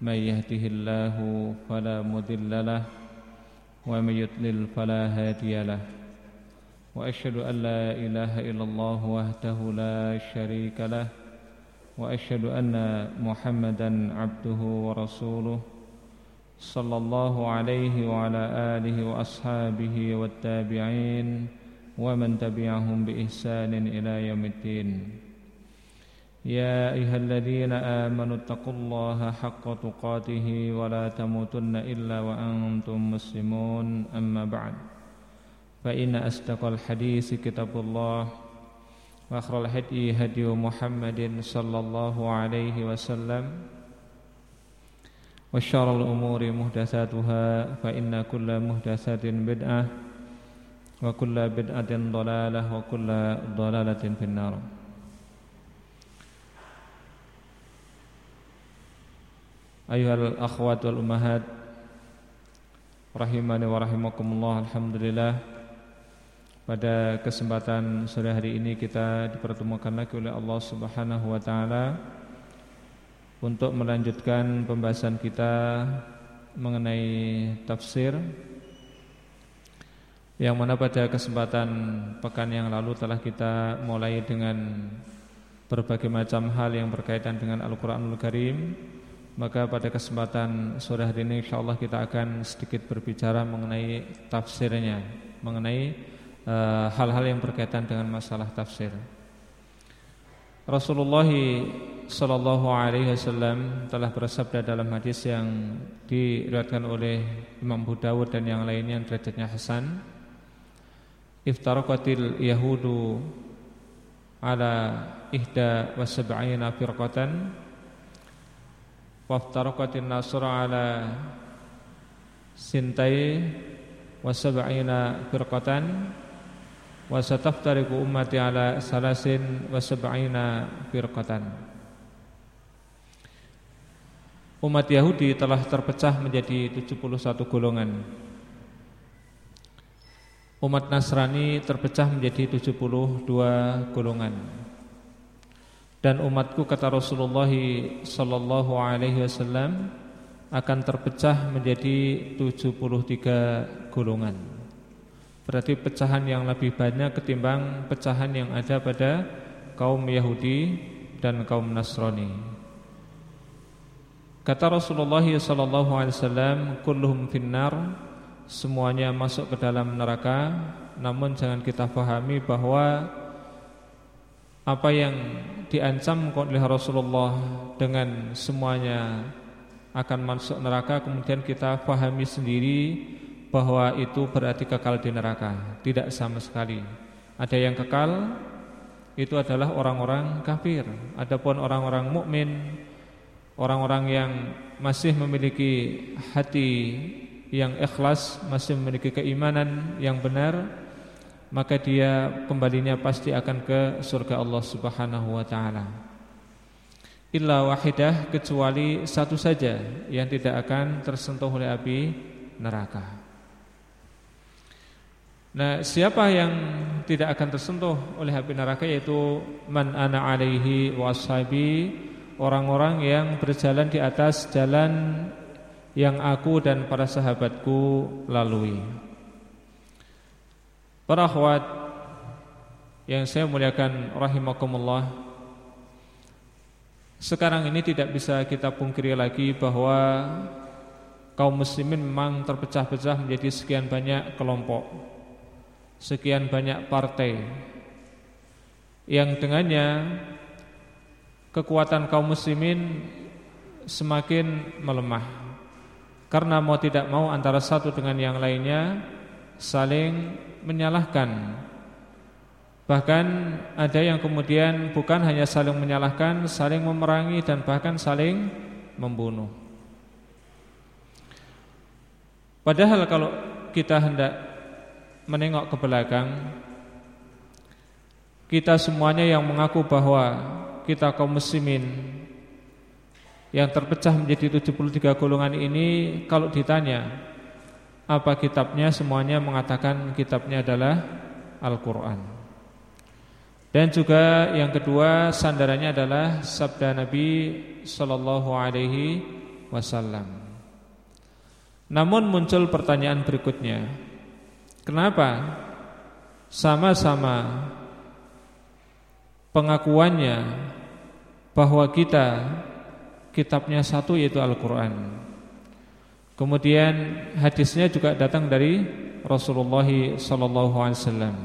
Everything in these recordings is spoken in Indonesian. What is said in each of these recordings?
من يهده الله فلا مضل له ومن يضلل فلا هادي له. وأشهد أن لا إله إلا الله وحده لا شريك له وأشهد أن محمدا عبده ورسوله صلى الله عليه وعلى آله وأصحابه والتابعين ومن تبعهم بإحسان إلى يوم الدين. يا أيها الذين آمنوا اتقوا الله حق تقاته ولا تموتن إلا وأنتم مسلمون. أما بعد فإن أصدق الحديث كتاب الله وأخر الهدي هدي محمد صلى الله عليه وسلم وشر الأمور محدثاتها فإن كل محدثات بدعة وكل بدعة ضلالة وكل ضلالة في النار. ayuhal akhwat wal ummahat rahimani wa rahimakumullah alhamdulillah. Pada kesempatan sore hari ini kita dipertemukan lagi oleh Allah Subhanahu wa taala untuk melanjutkan pembahasan kita mengenai tafsir yang mana pada kesempatan pekan yang lalu telah kita mulai dengan berbagai macam hal yang berkaitan dengan Al-Qur'anul Karim maka pada kesempatan sore hari ini insyaallah kita akan sedikit berbicara mengenai tafsirnya, mengenai eh, hal-hal uh, yang berkaitan dengan masalah tafsir. Rasulullah sallallahu alaihi wasallam telah bersabda dalam hadis yang diriwayatkan oleh Imam Abu Dawud dan yang lainnya yang derajatnya hasan. Iftaraqatil yahudu ala ihda wa sab'ina firqatan waftaraqatin nasra ala sintai wa sab'ina firqatan wa sataftariqu ummati ala salasin wa sab'ina firqatan Umat Yahudi telah terpecah menjadi 71 golongan. Umat Nasrani terpecah menjadi 72 golongan dan umatku kata Rasulullah sallallahu alaihi wasallam akan terpecah menjadi 73 golongan. Berarti pecahan yang lebih banyak ketimbang pecahan yang ada pada kaum Yahudi dan kaum Nasrani. Kata Rasulullah sallallahu alaihi wasallam, "Kulluhum finnar", semuanya masuk ke dalam neraka, namun jangan kita fahami bahwa apa yang diancam oleh Rasulullah dengan semuanya akan masuk neraka kemudian kita pahami sendiri bahwa itu berarti kekal di neraka. Tidak sama sekali. Ada yang kekal itu adalah orang-orang kafir. Adapun orang-orang mukmin orang-orang yang masih memiliki hati yang ikhlas masih memiliki keimanan yang benar maka dia kembalinya pasti akan ke surga Allah Subhanahu wa taala. Illa wahidah kecuali satu saja yang tidak akan tersentuh oleh api neraka. Nah, siapa yang tidak akan tersentuh oleh api neraka yaitu man ana alaihi washabi, orang-orang yang berjalan di atas jalan yang aku dan para sahabatku lalui. Para akhwat yang saya muliakan rahimakumullah Sekarang ini tidak bisa kita pungkiri lagi bahwa kaum muslimin memang terpecah-pecah menjadi sekian banyak kelompok Sekian banyak partai. Yang dengannya kekuatan kaum muslimin semakin melemah. Karena mau tidak mau antara satu dengan yang lainnya saling menyalahkan. Bahkan ada yang kemudian bukan hanya saling menyalahkan Saling memerangi dan bahkan saling membunuh. Padahal kalau kita hendak menengok ke belakang Kita semuanya yang mengaku bahwa kita kaum muslimin Yang terpecah menjadi 73 golongan ini Kalau ditanya apa kitabnya semuanya mengatakan kitabnya adalah Al-Qur'an. Dan juga yang kedua sandarannya adalah sabda Nabi sallallahu alaihi wasallam. Namun muncul pertanyaan berikutnya. Kenapa sama-sama pengakuannya bahwa kita kitabnya satu yaitu Al-Qur'an. Kemudian hadisnya juga datang dari Rasulullah wasallam.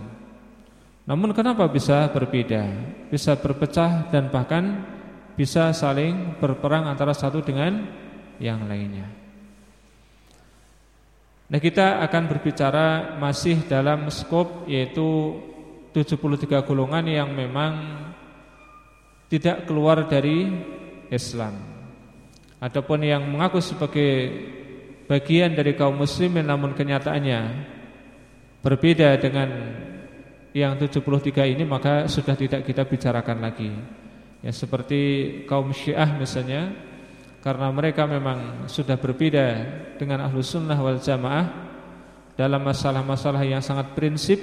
Namun kenapa bisa berbeda? Bisa berpecah dan bahkan bisa saling berperang antara satu dengan yang lainnya. Nah, kita akan berbicara masih dalam skop yaitu 73 golongan yang memang tidak keluar dari Islam. Adapun yang mengaku sebagai bagian dari kaum muslimin namun kenyataannya berbeda dengan yang 73 ini maka sudah tidak kita bicarakan lagi. Ya seperti kaum Syiah misalnya karena mereka memang sudah berbeda dengan ahlu sunnah wal jamaah dalam masalah-masalah yang sangat prinsip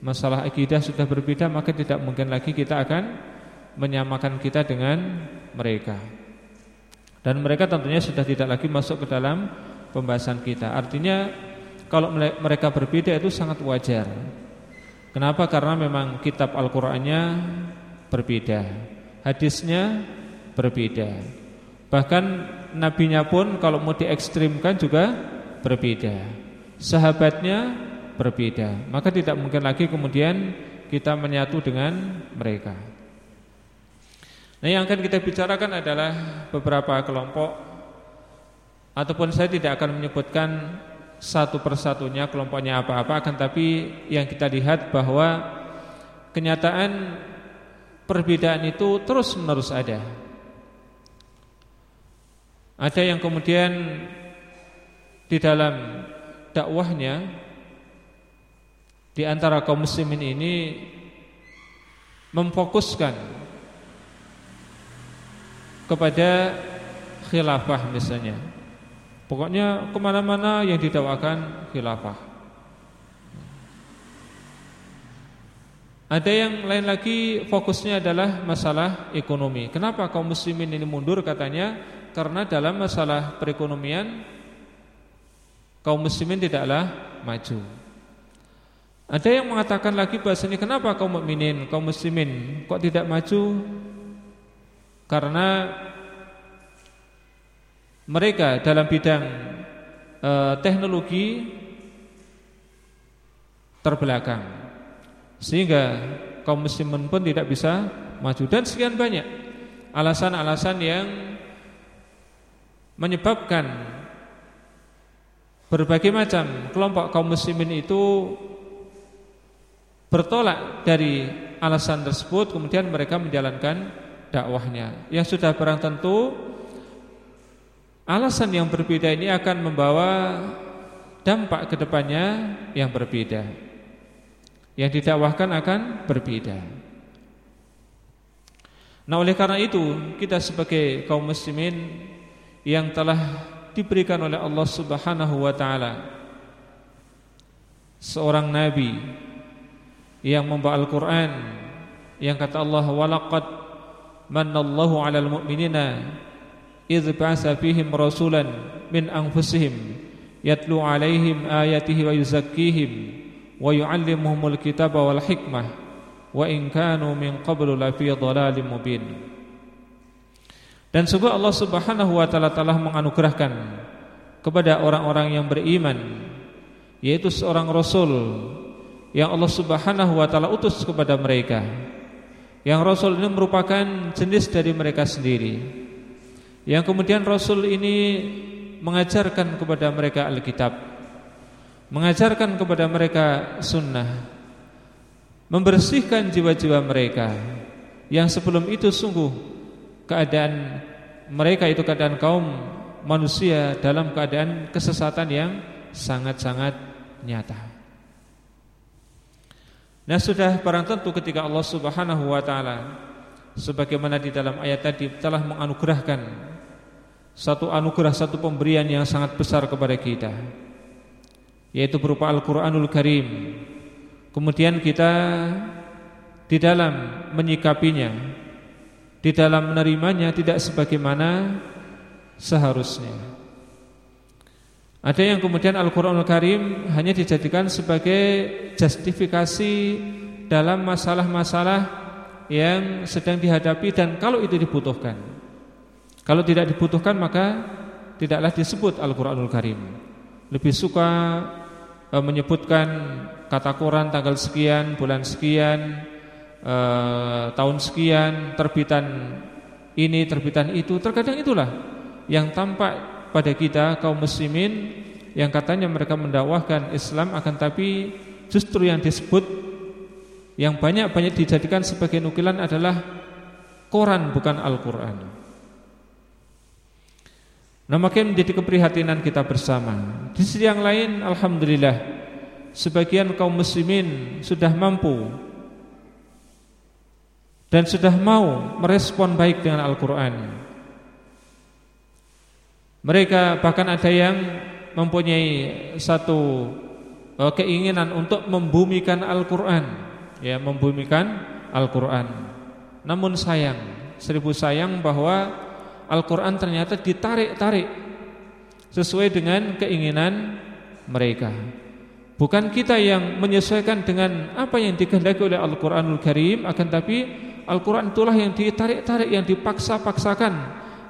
masalah akidah sudah berbeda maka tidak mungkin lagi kita akan menyamakan kita dengan mereka dan mereka tentunya sudah tidak lagi masuk ke dalam pembahasan kita artinya kalau mereka berbeda itu sangat wajar Kenapa? Karena memang kitab Al-Qur'annya berbeda. Hadisnya berbeda. Bahkan nabinya pun kalau mau diekstrimkan juga berbeda. Sahabatnya berbeda. Maka tidak mungkin lagi kemudian kita menyatu dengan mereka. Nah, yang akan kita bicarakan adalah beberapa kelompok ataupun saya tidak akan menyebutkan satu persatunya kelompoknya apa-apa akan tapi yang kita lihat bahwa kenyataan perbedaan itu terus-menerus ada. Ada yang kemudian di dalam dakwahnya di antara kaum muslimin ini memfokuskan kepada khilafah misalnya Pokoknya ke mana-mana yang didakwakan khilafah. Ada yang lain lagi fokusnya adalah masalah ekonomi. Kenapa kaum muslimin ini mundur katanya? Karena dalam masalah perekonomian kaum muslimin tidaklah maju. Ada yang mengatakan lagi bahasanya kenapa kaum mukminin, kaum muslimin kok tidak maju? Karena mereka dalam bidang e, teknologi terbelakang. Sehingga kaum muslimin pun tidak bisa maju. Dan sekian banyak alasan-alasan yang menyebabkan berbagai macam kelompok kaum muslimin itu bertolak dari alasan tersebut kemudian mereka menjalankan dakwahnya. Yang sudah barang tentu Alasan yang berbeda ini akan membawa dampak ke depannya yang berbeda. Yang didakwahkan akan berbeda. Nah, oleh karena itu, kita sebagai kaum muslimin yang telah diberikan oleh Allah Subhanahu wa taala seorang nabi yang membawa Al-Qur'an yang kata Allah walaqad manallahu 'alal mu'minina min anfusihim yatlu alaihim ayatihi wa yuzakkihim wa yu'allimuhumul kitaba wal hikmah wa in kanu min qablu lafi dhalalim mubin dan sungguh Allah Subhanahu wa taala telah menganugerahkan kepada orang-orang yang beriman yaitu seorang rasul yang Allah Subhanahu wa taala utus kepada mereka. Yang rasul ini merupakan jenis dari mereka sendiri yang kemudian Rasul ini mengajarkan kepada mereka Alkitab Mengajarkan kepada mereka sunnah Membersihkan jiwa-jiwa mereka Yang sebelum itu sungguh Keadaan mereka itu keadaan kaum manusia Dalam keadaan kesesatan yang sangat-sangat nyata. Nah sudah barang tentu ketika Allah subhanahu wa ta'ala Sebagaimana di dalam ayat tadi telah menganugerahkan satu anugerah, satu pemberian yang sangat besar kepada kita Yaitu berupa Al-Quranul Karim Kemudian kita di dalam menyikapinya Di dalam menerimanya tidak sebagaimana seharusnya. Ada yang kemudian Al-Qur'anul Karim hanya dijadikan sebagai justifikasi dalam masalah-masalah yang sedang dihadapi dan kalau itu dibutuhkan. Kalau tidak dibutuhkan maka tidaklah disebut Al-Qur'anul Karim. Lebih suka e, menyebutkan kata Quran tanggal sekian, bulan sekian, e, tahun sekian, terbitan ini, terbitan itu. Terkadang itulah yang tampak pada kita kaum muslimin yang katanya mereka mendakwahkan Islam akan tapi justru yang disebut yang banyak-banyak dijadikan sebagai nukilan adalah Quran bukan Al-Quran Nah makin menjadi keprihatinan kita bersama. Di sisi yang lain Alhamdulillah Sebagian kaum muslimin sudah mampu Dan sudah mau merespon baik dengan Al-Quran. Mereka bahkan ada yang mempunyai satu uh, keinginan untuk membumikan Al-Qur'an, ya, membumikan Al-Qur'an. Namun sayang, seribu sayang bahwa Al-Qur'an ternyata ditarik-tarik sesuai dengan keinginan mereka. Bukan kita yang menyesuaikan dengan apa yang dikehendaki oleh Al-Qur'anul Karim, akan tapi Al-Qur'an itulah yang ditarik-tarik, yang dipaksa-paksakan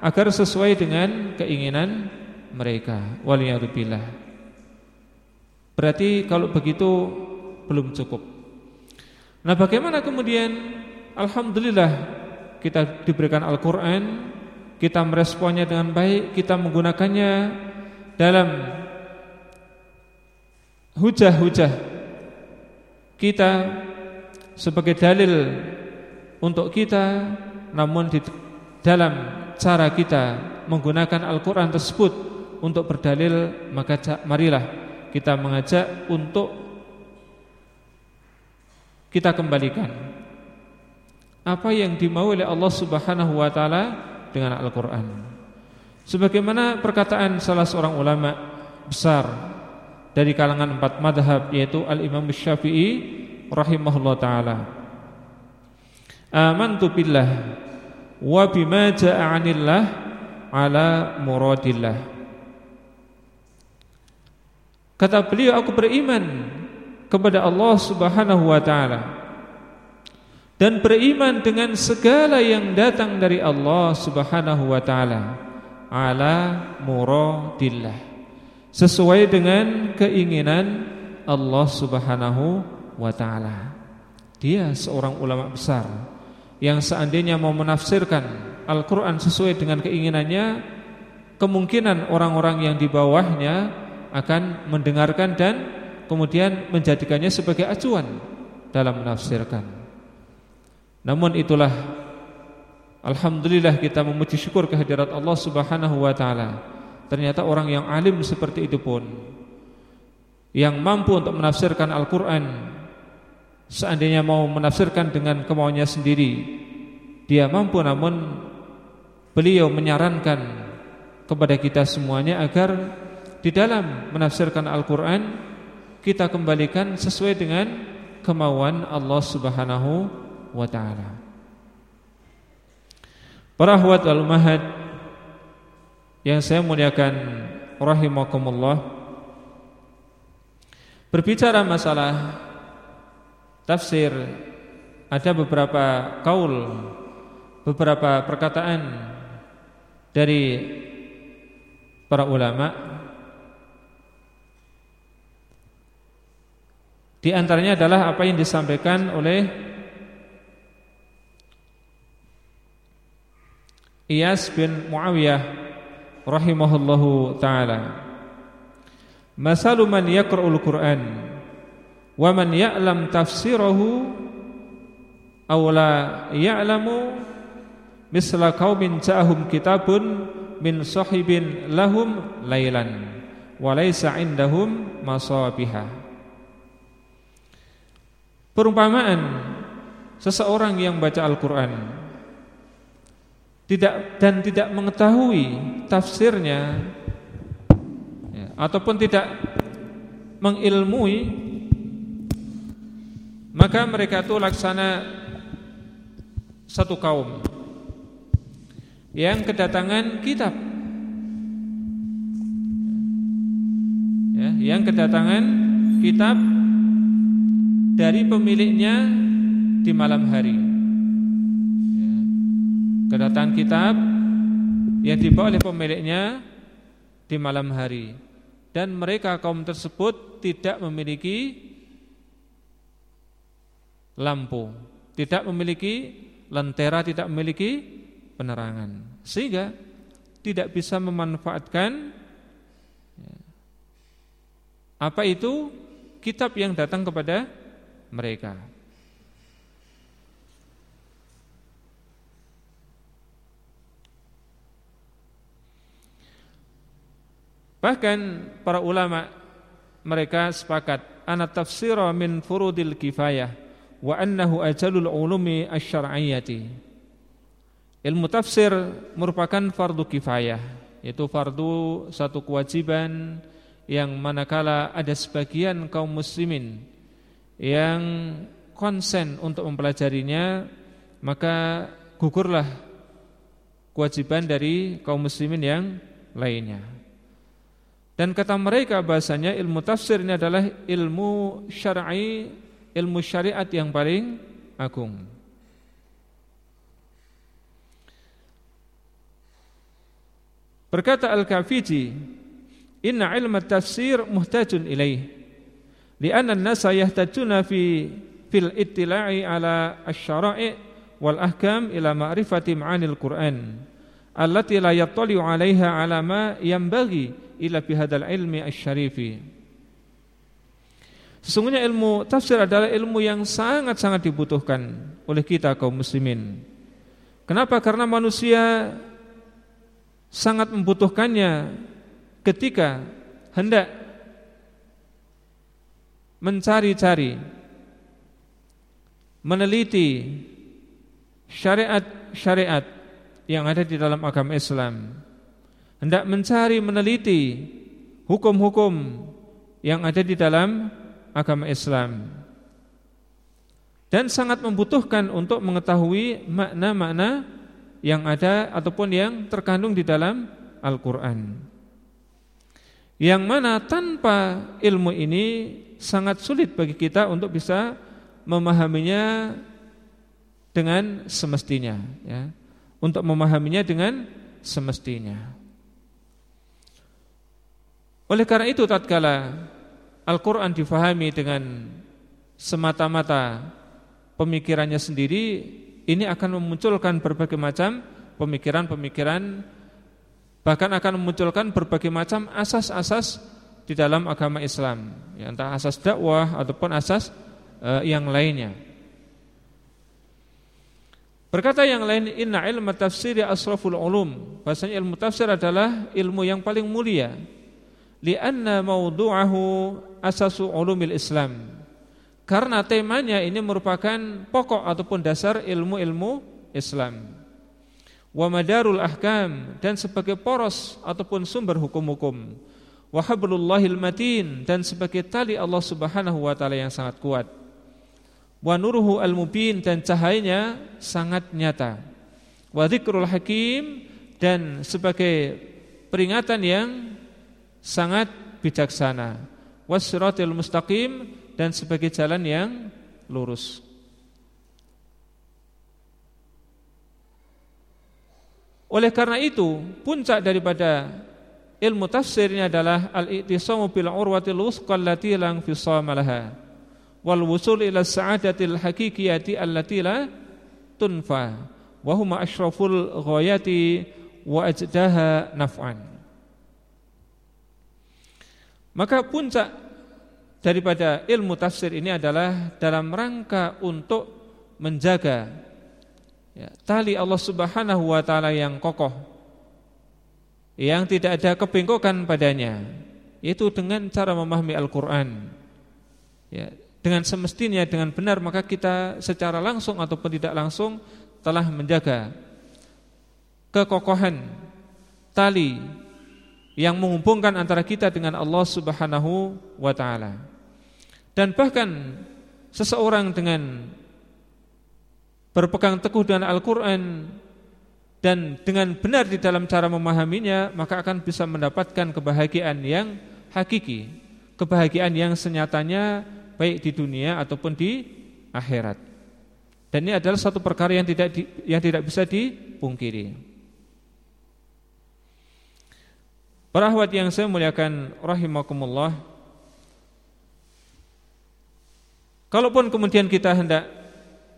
agar sesuai dengan keinginan mereka. Waliyadzubillah. Berarti kalau begitu belum cukup. Nah, bagaimana kemudian alhamdulillah kita diberikan Al-Qur'an, kita meresponnya dengan baik, kita menggunakannya dalam hujah-hujah kita sebagai dalil untuk kita namun di dalam cara kita menggunakan Al-Quran tersebut untuk berdalil maka marilah kita mengajak untuk kita kembalikan. Apa yang dimau oleh Allah Subhanahu wa taala dengan Al-Qur'an. Sebagaimana perkataan salah seorang ulama besar dari kalangan empat madhab yaitu Al-Imam Syafi'i rahimahullah taala. Amantu billah wa bima jaa 'anillah ala muradillah. Kata beliau aku beriman kepada Allah Subhanahu wa taala dan beriman dengan segala yang datang dari Allah Subhanahu wa taala. Ala muradillah. Sesuai dengan keinginan Allah Subhanahu wa taala. Dia seorang ulama besar yang seandainya mau menafsirkan Al-Quran sesuai dengan keinginannya Kemungkinan orang-orang yang di bawahnya akan mendengarkan dan kemudian menjadikannya sebagai acuan dalam menafsirkan Namun itulah Alhamdulillah kita memuji syukur kehadirat Allah subhanahu wa ta'ala. Ternyata orang yang alim seperti itu pun Yang mampu untuk menafsirkan Al-Quran Seandainya mau menafsirkan dengan kemauannya sendiri Dia mampu. Namun Beliau menyarankan Kepada kita semuanya agar Di dalam menafsirkan Al-Quran Kita kembalikan sesuai dengan Kemauan Allah subhanahu wa ta'ala. Para ahwat al-mahad Yang saya muliakan Rahimakumullah Berbicara masalah tafsir ada beberapa kaul beberapa perkataan dari para ulama. Di antaranya adalah apa yang disampaikan oleh Iyas bin Muawiyah rahimahullahu taala. Masalu man yaqra'ul Qur'an wa man ya'lam tafsirahu aw la ya'lamu misla qaumin ja'ahum kitabun min sahibin lahum lailan wa laisa indahum masabiha. Perumpamaan seseorang yang baca Al-Qur'an tidak dan tidak mengetahui tafsirnya ya, ataupun tidak mengilmui maka mereka itu laksana satu kaum. Yang kedatangan kitab. Ya, yang kedatangan kitab dari pemiliknya di malam hari. Kedatangan kitab yang dibawa oleh pemiliknya di malam hari dan mereka kaum tersebut tidak memiliki lampu, tidak memiliki lentera, tidak memiliki penerangan, sehingga tidak bisa memanfaatkan ya, apa itu kitab yang datang kepada mereka. Bahkan para ulama mereka sepakat ana tafsira min furudil kifayah wa annahu ajalul ulumi asy-syar'iyyati. Ilmu tafsir merupakan fardu kifayah, yaitu fardu satu kewajiban yang manakala ada sebagian kaum muslimin yang konsen untuk mempelajarinya, maka gugurlah kewajiban dari kaum muslimin yang lainnya. Dan kata mereka bahasanya ilmu tafsir ini adalah ilmu syar'i, ilmu syariat yang paling agung. Berkata Al-Kafiji, "Inna ilmu tafsir muhtajun ilaih, li'anna an-nasa yahtajuna fi fil ittila'i ala asy-syara'i wal ahkam ila ma'rifati ma'anil Qur'an, allati la yattali'u 'alaiha 'ala ma yanbaghi ila bihadal ilmi asyarifi Sesungguhnya ilmu tafsir adalah ilmu yang sangat-sangat dibutuhkan oleh kita kaum muslimin. Kenapa? Karena manusia sangat membutuhkannya ketika hendak mencari-cari, meneliti syariat-syariat yang ada di dalam agama Islam hendak mencari meneliti hukum-hukum yang ada di dalam agama Islam dan sangat membutuhkan untuk mengetahui makna-makna yang ada ataupun yang terkandung di dalam Al-Qur'an. Yang mana tanpa ilmu ini sangat sulit bagi kita untuk bisa memahaminya dengan semestinya ya. Untuk memahaminya dengan semestinya. Oleh karena itu tatkala Al-Qur'an difahami dengan semata-mata pemikirannya sendiri, ini akan memunculkan berbagai macam pemikiran-pemikiran bahkan akan memunculkan berbagai macam asas-asas di dalam agama Islam, ya, entah asas dakwah ataupun asas uh, yang lainnya. Berkata yang lain, inna ilmu tafsir asraful ulum. Bahasanya ilmu tafsir adalah ilmu yang paling mulia lianna mawdu'ahu asasu ulumil Islam. Karena temanya ini merupakan pokok ataupun dasar ilmu-ilmu Islam. Wa madarul ahkam dan sebagai poros ataupun sumber hukum-hukum. Wa hablullahil matin dan sebagai tali Allah Subhanahu wa taala yang sangat kuat. Wa nuruhu al-mubin dan cahayanya sangat nyata. Wa dzikrul hakim dan sebagai peringatan yang sangat bijaksana. Wasiratil mustaqim dan sebagai jalan yang lurus. Oleh karena itu puncak daripada ilmu tafsir ini adalah al-i'tisamu bil urwatil wusqa allati la infisama laha wal wusul ila sa'adatil haqiqiyati allati la tunfa wa huma asyraful ghayati wa ajdaha naf'an maka puncak daripada ilmu tafsir ini adalah dalam rangka untuk menjaga ya, tali Allah Subhanahu wa taala yang kokoh yang tidak ada kebengkokan padanya itu dengan cara memahami Al-Qur'an. Ya, dengan semestinya dengan benar maka kita secara langsung ataupun tidak langsung telah menjaga kekokohan tali yang menghubungkan antara kita dengan Allah Subhanahu wa taala. Dan bahkan seseorang dengan berpegang teguh dengan Al-Qur'an dan dengan benar di dalam cara memahaminya, maka akan bisa mendapatkan kebahagiaan yang hakiki, kebahagiaan yang senyatanya baik di dunia ataupun di akhirat. Dan ini adalah satu perkara yang tidak di, yang tidak bisa dipungkiri. Para ahwat yang saya muliakan rahimakumullah. Kalaupun kemudian kita hendak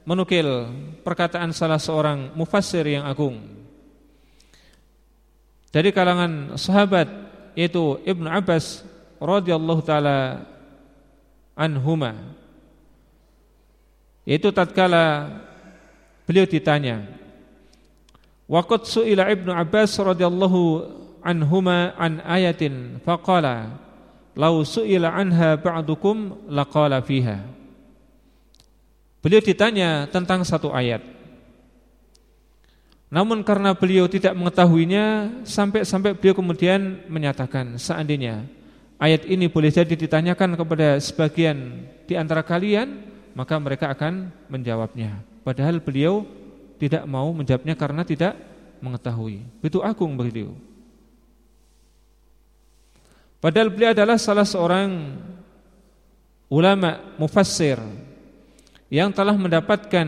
menukil perkataan salah seorang mufassir yang agung dari kalangan sahabat yaitu Ibnu Abbas radhiyallahu taala anhuma yaitu tatkala beliau ditanya waqad suila Ibnu Abbas radhiyallahu anhuma an ayatin faqala law suila anha ba'dukum laqala fiha beliau ditanya tentang satu ayat namun karena beliau tidak mengetahuinya sampai-sampai beliau kemudian menyatakan seandainya ayat ini boleh jadi ditanyakan kepada sebagian di antara kalian, maka mereka akan menjawabnya. Padahal beliau tidak mau menjawabnya karena tidak mengetahui. Itu agung beliau. Padahal beliau adalah salah seorang ulama mufassir yang telah mendapatkan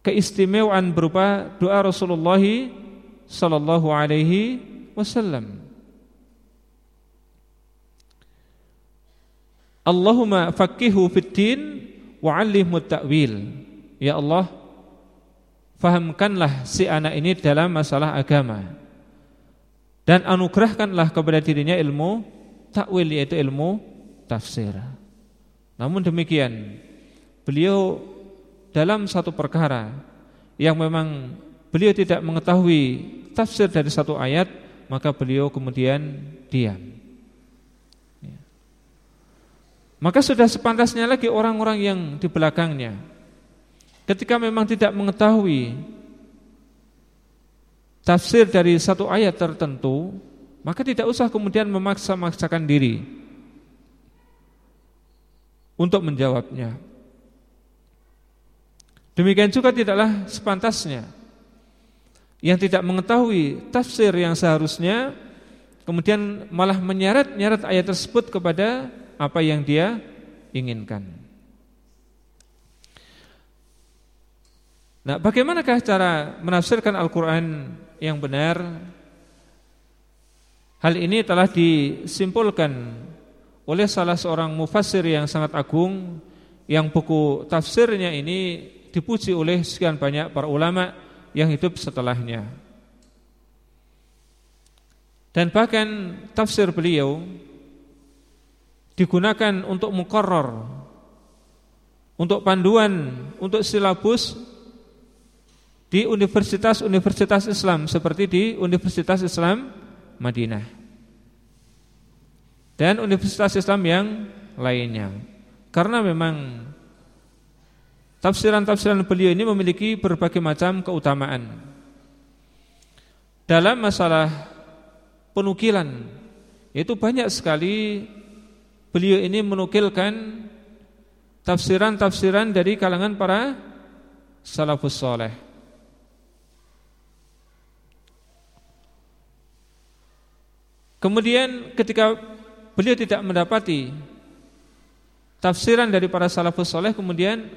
keistimewaan berupa doa Rasulullah sallallahu alaihi wasallam. Allahumma faqihu fiddin wa 'allimhu ta'wil. Ya Allah, fahamkanlah si anak ini dalam masalah agama. Dan anugerahkanlah kepada dirinya ilmu takwil yaitu ilmu tafsir. Namun demikian, beliau dalam satu perkara yang memang beliau tidak mengetahui tafsir dari satu ayat, maka beliau kemudian diam. Maka sudah sepantasnya lagi orang-orang yang di belakangnya Ketika memang tidak mengetahui Tafsir dari satu ayat tertentu Maka tidak usah kemudian memaksa-maksakan diri Untuk menjawabnya. Demikian juga tidaklah sepantasnya. Yang tidak mengetahui tafsir yang seharusnya Kemudian malah menyeret-nyeret ayat tersebut kepada apa yang dia inginkan. Nah, bagaimanakah cara menafsirkan Al-Quran yang benar? Hal ini telah disimpulkan oleh salah seorang mufassir yang sangat agung yang buku tafsirnya ini dipuji oleh sekian banyak para ulama yang hidup setelahnya. Dan bahkan tafsir beliau digunakan untuk mukoror, untuk panduan, untuk silabus di universitas-universitas Islam seperti di Universitas Islam Madinah dan universitas Islam yang lainnya. Karena memang tafsiran-tafsiran beliau ini memiliki berbagai macam keutamaan. Dalam masalah penukilan itu banyak sekali beliau ini menukilkan tafsiran-tafsiran dari kalangan para salafus soleh. Kemudian ketika beliau tidak mendapati tafsiran dari para salafus soleh, kemudian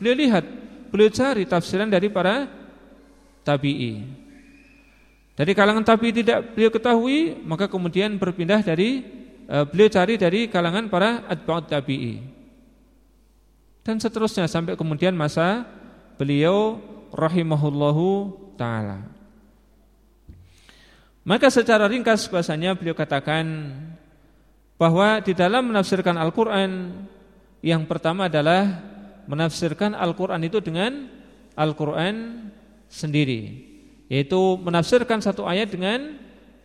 beliau lihat, beliau cari tafsiran dari para tabi'i. Dari kalangan tabi'i tidak beliau ketahui, maka kemudian berpindah dari Eh, beliau cari dari kalangan para atba'ut tabi'i. Dan seterusnya sampai kemudian masa beliau rahimahullahu taala. Maka secara ringkas bahasanya beliau katakan bahwa di dalam menafsirkan Al-Qur'an yang pertama adalah menafsirkan Al-Qur'an itu dengan Al-Qur'an sendiri, yaitu menafsirkan satu ayat dengan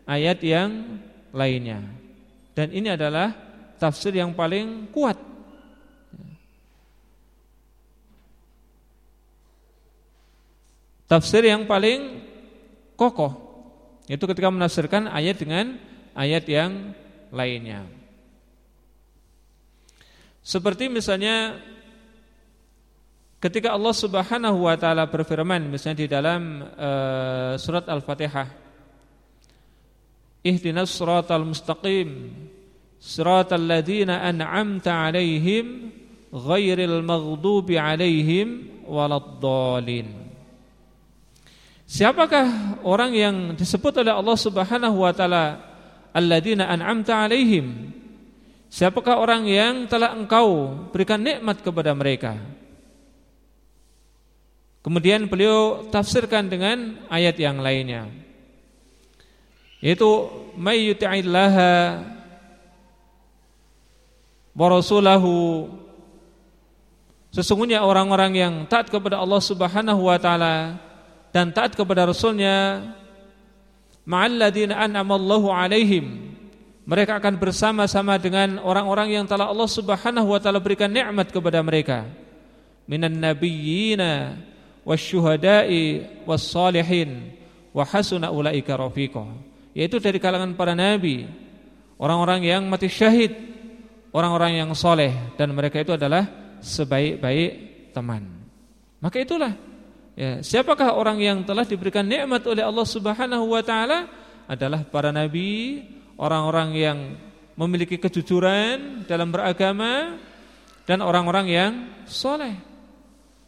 ayat yang lainnya. Dan ini adalah tafsir yang paling kuat. Tafsir yang paling kokoh itu ketika menafsirkan ayat dengan ayat yang lainnya. Seperti misalnya ketika Allah Subhanahu wa taala berfirman misalnya di dalam uh, surat Al-Fatihah Ihdinas siratal mustaqim siratal ladzina an'amta 'alaihim ghairil maghdubi 'alaihim waladdallin Siapakah orang yang disebut oleh Allah Subhanahu wa taala alladzina an'amta 'alaihim Siapakah orang yang telah engkau berikan nikmat kepada mereka? Kemudian beliau tafsirkan dengan ayat yang lainnya. Yaitu may yuti'illaha wa rasulahu Sesungguhnya orang-orang yang taat kepada Allah Subhanahu wa taala dan taat kepada rasulnya ma'alladina an'amallahu alaihim. Mereka akan bersama-sama dengan orang-orang yang telah Allah Subhanahu wa taala berikan nikmat kepada mereka. Minan nabiyyina wasyuhada'i wassalihin wa hasuna ulaika rafiqa yaitu dari kalangan para nabi orang-orang yang mati syahid orang-orang yang soleh dan mereka itu adalah sebaik-baik teman. Maka itulah ya siapakah orang yang telah diberikan nikmat oleh Allah Subhanahu wa taala adalah para nabi orang-orang yang memiliki kejujuran dalam beragama dan orang-orang yang soleh.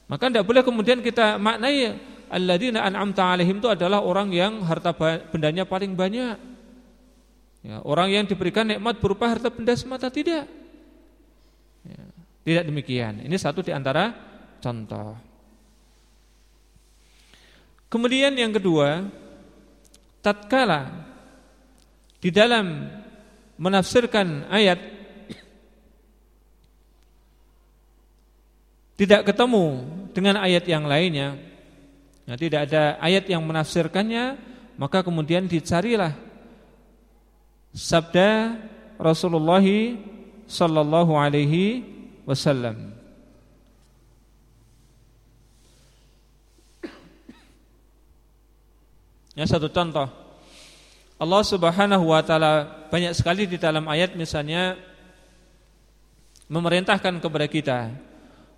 Maka tidak boleh kemudian kita maknai alladzina an'amta alaihim itu adalah orang yang harta bendanya paling banyak. Ya, orang yang diberikan nikmat berupa harta benda semata tidak. Ya, tidak demikian. Ini satu di antara contoh. Kemudian yang kedua, tatkala di dalam menafsirkan ayat tidak ketemu dengan ayat yang lainnya nah, tidak ada ayat yang menafsirkannya maka kemudian dicarilah sabda Rasulullah sallallahu alaihi wasallam Ya satu contoh Allah Subhanahu wa taala banyak sekali di dalam ayat misalnya memerintahkan kepada kita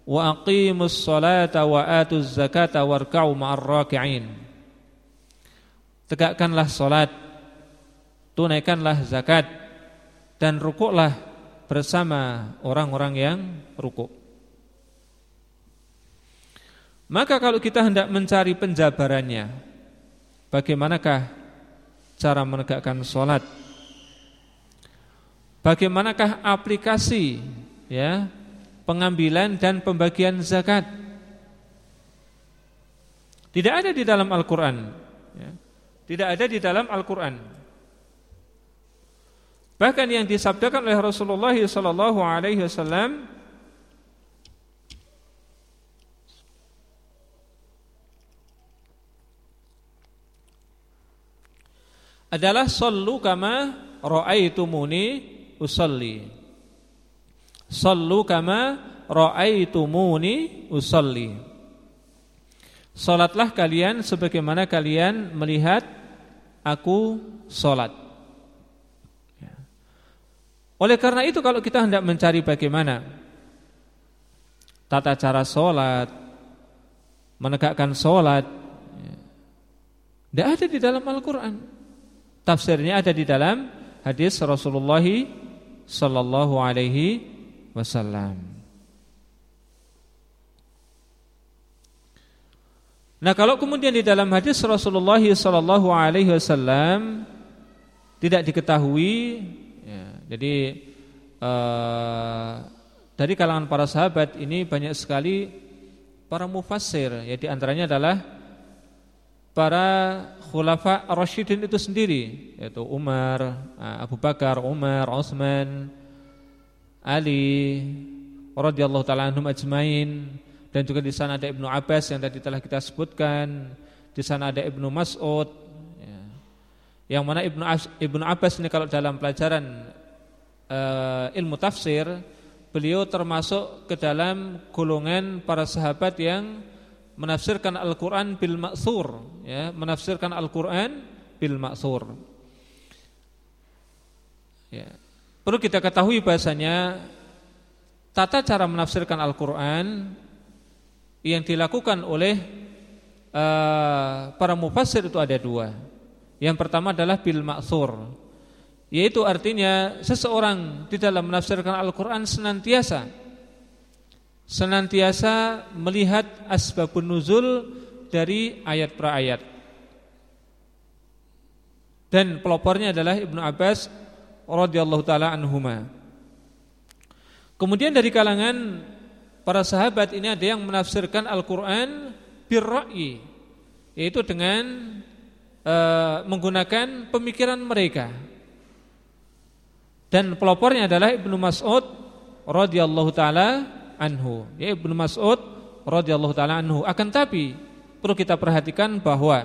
wa aqimus salata wa atuz zakata warka'u ma'ar raki'in. Tegakkanlah salat, tunaikanlah zakat dan rukuklah bersama orang-orang yang rukuk. Maka kalau kita hendak mencari penjabarannya, bagaimanakah cara menegakkan sholat Bagaimanakah aplikasi ya pengambilan dan pembagian zakat? Tidak ada di dalam Al-Quran ya. Tidak ada di dalam Al-Quran Bahkan yang disabdakan oleh Rasulullah Sallallahu adalah sallu kama raaitumuni usalli. Sallu kama raaitumuni usalli. Salatlah kalian sebagaimana kalian melihat aku salat. Ya. Oleh karena itu kalau kita hendak mencari bagaimana tata cara salat, menegakkan salat, tidak ya, ada di dalam Al-Quran. Tafsirnya ada di dalam hadis Rasulullah sallallahu alaihi wasallam. Nah, kalau kemudian di dalam hadis Rasulullah sallallahu alaihi wasallam tidak diketahui ya, jadi uh, dari kalangan para sahabat ini banyak sekali para mufassir ya di antaranya adalah para khulafa Rasyidin itu sendiri yaitu Umar, ah, Abu Bakar, Umar, Utsman, Ali radhiyallahu taala anhum ajmain dan juga di sana ada Ibnu Abbas yang tadi telah kita sebutkan, di sana ada Ibnu Mas'ud ya. Yang mana Ibnu Ibnu Abbas ini kalau dalam pelajaran uh, ilmu tafsir beliau termasuk ke dalam golongan para sahabat yang menafsirkan Al-Qur'an bil maksur ya, menafsirkan Al-Qur'an bil maksur. Ya. Perlu kita ketahui bahasanya tata cara menafsirkan Al-Qur'an yang dilakukan oleh uh, para mufassir itu ada dua. Yang pertama adalah bil maksur yaitu artinya seseorang di dalam menafsirkan Al-Qur'an senantiasa senantiasa melihat asbabun nuzul dari ayat per ayat. Dan pelopornya adalah Ibnu Abbas radhiyallahu taala anhuma. Kemudian dari kalangan para sahabat ini ada yang menafsirkan Al-Qur'an birra'i yaitu dengan uh, menggunakan pemikiran mereka. Dan pelopornya adalah Ibnu Mas'ud radhiyallahu taala anhu. Ya Ibnu Mas'ud radhiyallahu taala anhu. Akan tapi perlu kita perhatikan bahwa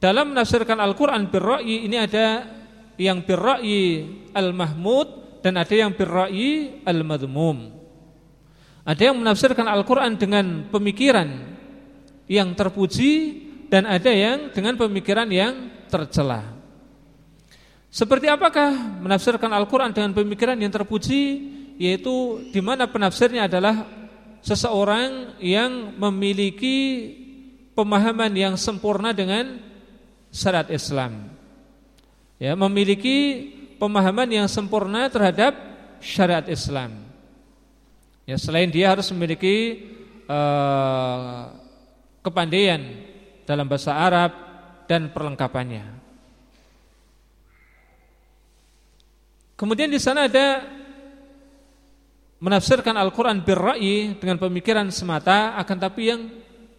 dalam menafsirkan Al-Qur'an birra'i ini ada yang birra'i al-mahmud dan ada yang birra'i al-madmum. Ada yang menafsirkan Al-Qur'an dengan pemikiran yang terpuji dan ada yang dengan pemikiran yang tercela. Seperti apakah menafsirkan Al-Qur'an dengan pemikiran yang terpuji yaitu di mana penafsirnya adalah seseorang yang memiliki pemahaman yang sempurna dengan syariat Islam. Ya, memiliki pemahaman yang sempurna terhadap syariat Islam. Ya, selain dia harus memiliki uh, kepandaian dalam bahasa Arab dan perlengkapannya. Kemudian di sana ada menafsirkan Al-Quran birra'i dengan pemikiran semata akan tapi yang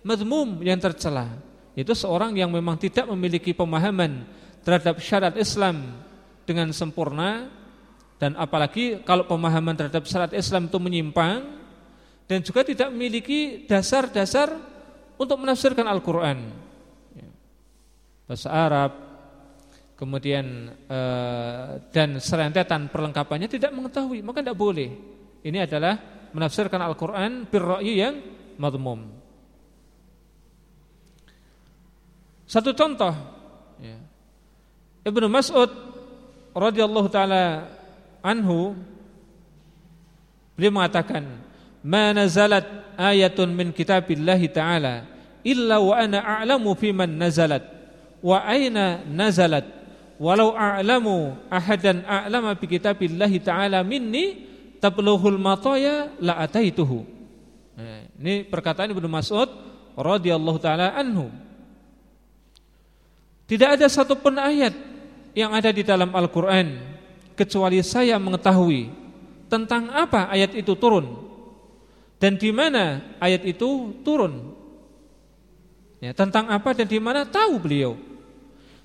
madmum yang tercela. Itu seorang yang memang tidak memiliki pemahaman terhadap syariat Islam dengan sempurna dan apalagi kalau pemahaman terhadap syariat Islam itu menyimpang dan juga tidak memiliki dasar-dasar untuk menafsirkan Al-Quran. Ya. bahasa Arab kemudian eh, dan serentetan perlengkapannya tidak mengetahui maka tidak boleh ini adalah menafsirkan Al-Quran birra'yi yang madmum. Satu contoh ya. Ibnu Mas'ud radhiyallahu taala anhu beliau mengatakan ma nazalat ayatun min kitabillahi taala illa wa ana a'lamu fi man nazalat wa aina nazalat walau a'lamu ahadan a'lama bi kitabillahi taala minni tabluhul mataya la ataituhu. Nah, ini perkataan Ibnu Mas'ud radhiyallahu taala anhu. Tidak ada satupun ayat yang ada di dalam Al-Qur'an kecuali saya mengetahui tentang apa ayat itu turun dan di mana ayat itu turun. Ya, tentang apa dan di mana tahu beliau.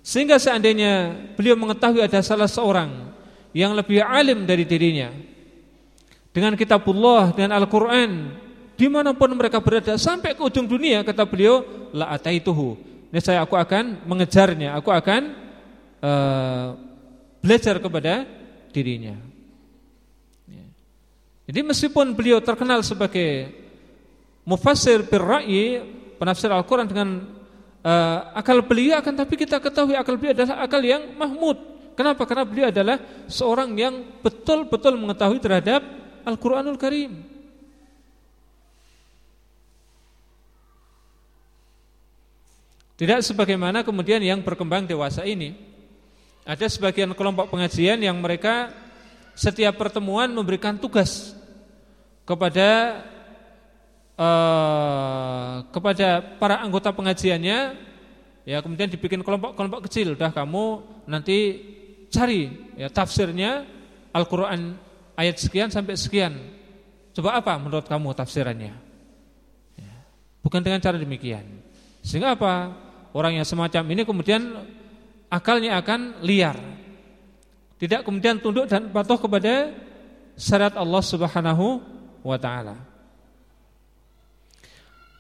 Sehingga seandainya beliau mengetahui ada salah seorang yang lebih alim dari dirinya, dengan kitabullah dengan Al-Quran di mana pun mereka berada sampai ke ujung dunia kata beliau la ataituhu ini saya aku akan mengejarnya aku akan uh, belajar kepada dirinya ya. jadi meskipun beliau terkenal sebagai mufassir birra'i penafsir Al-Quran dengan uh, akal beliau akan tapi kita ketahui akal beliau adalah akal yang mahmud kenapa? karena beliau adalah seorang yang betul-betul mengetahui terhadap Al-Quranul Karim. Tidak sebagaimana kemudian yang berkembang dewasa ini. Ada sebagian kelompok pengajian yang mereka Setiap pertemuan memberikan tugas Kepada uh, Kepada para anggota pengajiannya. Ya kemudian dibikin kelompok-kelompok kecil. Udah kamu nanti cari ya tafsirnya Al-Quran ayat sekian sampai sekian. Coba apa menurut kamu tafsirannya? Ya. Bukan dengan cara demikian. Sehingga apa? Orang yang semacam ini kemudian akalnya akan liar. Tidak kemudian tunduk dan patuh kepada syariat Allah Subhanahu wa taala.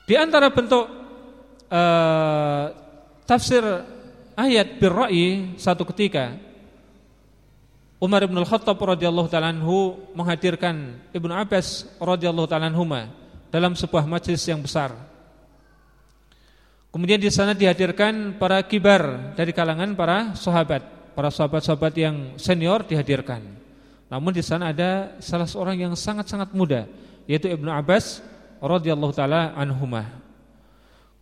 Di antara bentuk uh, tafsir ayat birra'i satu ketika Umar bin Al-Khattab radhiyallahu taala menghadirkan Ibnu Abbas radhiyallahu taala anhuma dalam sebuah majlis yang besar. Kemudian di sana dihadirkan para kibar dari kalangan para sahabat, para sahabat-sahabat yang senior dihadirkan. Namun di sana ada salah seorang yang sangat-sangat muda, yaitu Ibnu Abbas radhiyallahu taala anhuma.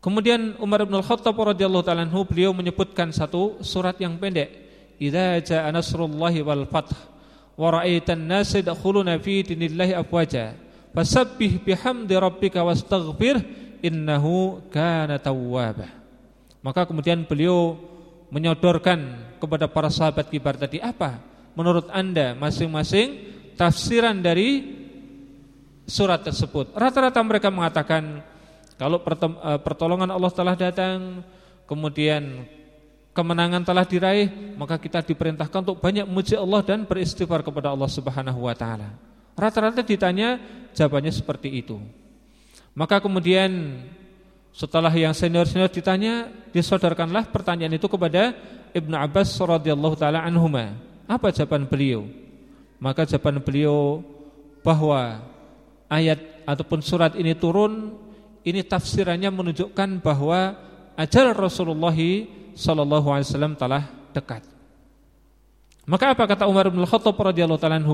Kemudian Umar bin Al-Khattab radhiyallahu taala anhu beliau menyebutkan satu surat yang pendek idza jaa nasrullahi wal fath wa ra'aitan nasa yadkhuluna fi dinillahi afwaja fasabbih bihamdi rabbika wastaghfir innahu kana tawwaba maka kemudian beliau menyodorkan kepada para sahabat kibar tadi apa menurut Anda masing-masing tafsiran dari surat tersebut? Rata-rata mereka mengatakan kalau eh, pertolongan Allah telah datang kemudian kemenangan telah diraih, maka kita diperintahkan untuk banyak memuji Allah dan beristighfar kepada Allah Subhanahu wa taala. Rata-rata ditanya jawabannya seperti itu. Maka kemudian setelah yang senior-senior ditanya, disodarkanlah pertanyaan itu kepada Ibnu Abbas radhiyallahu taala anhuma. Apa jawaban beliau? Maka jawaban beliau bahwa ayat ataupun surat ini turun ini tafsirannya menunjukkan bahwa ajal Rasulullah sallallahu alaihi wasallam telah dekat. Maka apa kata Umar bin Khattab radhiyallahu taala anhu?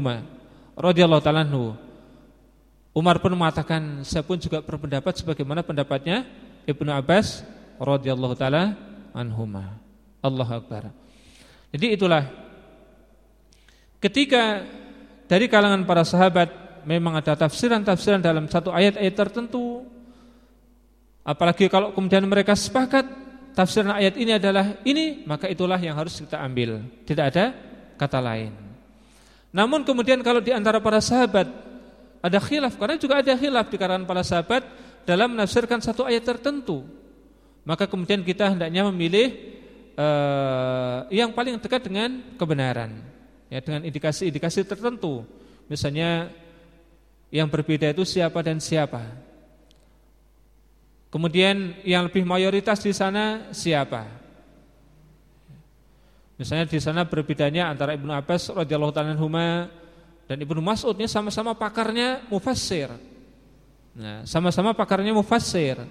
Radhiyallahu taala anhu. Umar pun mengatakan saya pun juga berpendapat sebagaimana pendapatnya Ibnu Abbas radhiyallahu taala anhuma. Allahu akbar. Jadi itulah ketika dari kalangan para sahabat memang ada tafsiran-tafsiran dalam satu ayat-ayat tertentu apalagi kalau kemudian mereka sepakat tafsiran ayat ini adalah ini, maka itulah yang harus kita ambil. Tidak ada kata lain. Namun kemudian kalau di antara para sahabat ada khilaf, karena juga ada khilaf di kalangan para sahabat dalam menafsirkan satu ayat tertentu. Maka kemudian kita hendaknya memilih uh, yang paling dekat dengan kebenaran. Ya, dengan indikasi-indikasi tertentu. Misalnya yang berbeda itu siapa dan siapa. Kemudian yang lebih mayoritas di sana siapa? Misalnya di sana berbedanya antara Ibnu Abbas radhiyallahu taala dan Ibnu Mas'ud ini sama-sama pakarnya mufassir. Nah, sama-sama pakarnya mufassir.